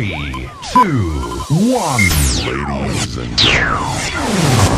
Three, two, one. Ladies and gentlemen,